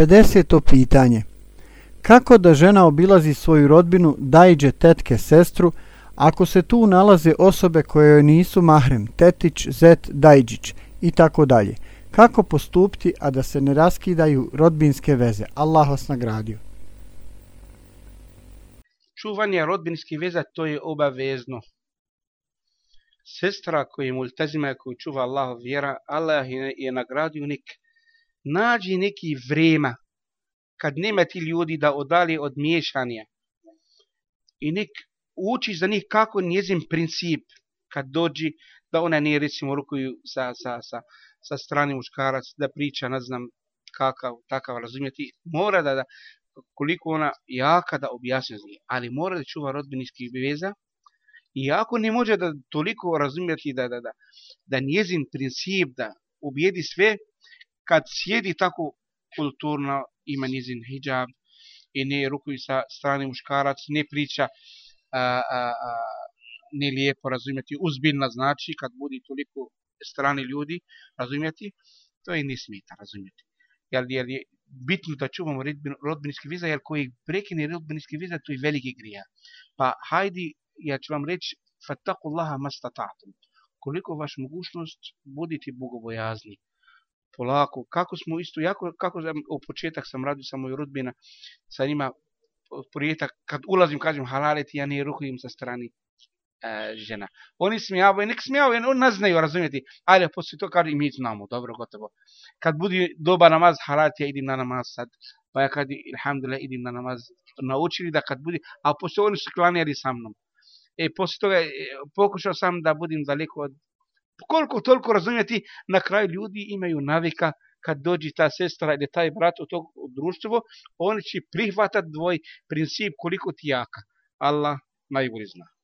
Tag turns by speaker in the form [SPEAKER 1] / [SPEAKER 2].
[SPEAKER 1] 50. pitanje. Kako da žena obilazi svoju rodbinu, dajđe tetke, sestru, ako se tu nalaze osobe koje joj nisu mahrem, tetić, zet, dajđić i tako dalje? Kako postupiti, a da se ne raskidaju rodbinske veze? Allah vas nagradio.
[SPEAKER 2] Čuvanje rodbinskih veza to je obavezno. Sestra koja je multazima, koju čuva Allah vjera, Allah je, je nagradio nik nađi neki vrema kad nema ti ljudi da odali od miješanja. I nek uči za njih kako njezin princip kad dođi da ona ne recimo rukuju sa, sa, sa, sa strani muškarac da priča ne znam kakav takav razumjeti mora da, da koliko ona jaka da objasni za njih ali mora da čuva rodbinskih veza. I ako ne može da toliko razumjeti da, da, da, da njezin princip da ubijedi sve kad sjedi tako kulturno ima nizin hijab i ne rukuju sa strani muškarac, ne priča a, a, a, ne lijepo razumjeti, uzbiljna znači kad budi toliko strani ljudi razumjeti, to je ne smita razumjeti. Jer, jer je bitno da čuvamo rodbinski viza, jer koji prekine rodbinski viza, to je veliki grija. Pa hajdi, ja ću vam reći, fatakullaha mastatatum. Koliko vaš mogućnost, budite bogobojazni polako, kako smo isto, jako, kako sam, u početak sam radio sa moj rodbina, sa njima, prijetak, kad ulazim, kažem halaleti, ja ne ruhujem sa strani e, žena. Oni smijavaju, nek smijavaju, oni nas znaju razumjeti, ali poslije to kažem, mi znamo, dobro, gotovo. Kad budi doba namaz, halaleti, ja idim na namaz sad, pa ja kad, ilhamdulillah, idim na namaz, naučili da kad budi, a poslije oni su klanjali sa mnom. E, poslije toga, e, pokušao sam da budim daleko od koliko toliko razumjeti, na kraju ljudi imaju navika kad dođi ta sestra ili taj brat u to društvo, oni će prihvatati dvoj princip koliko ti jaka. Allah najbolji zna.